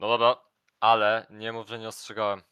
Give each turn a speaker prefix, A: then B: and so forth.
A: No dobra, ale nie mów, że nie ostrzegałem.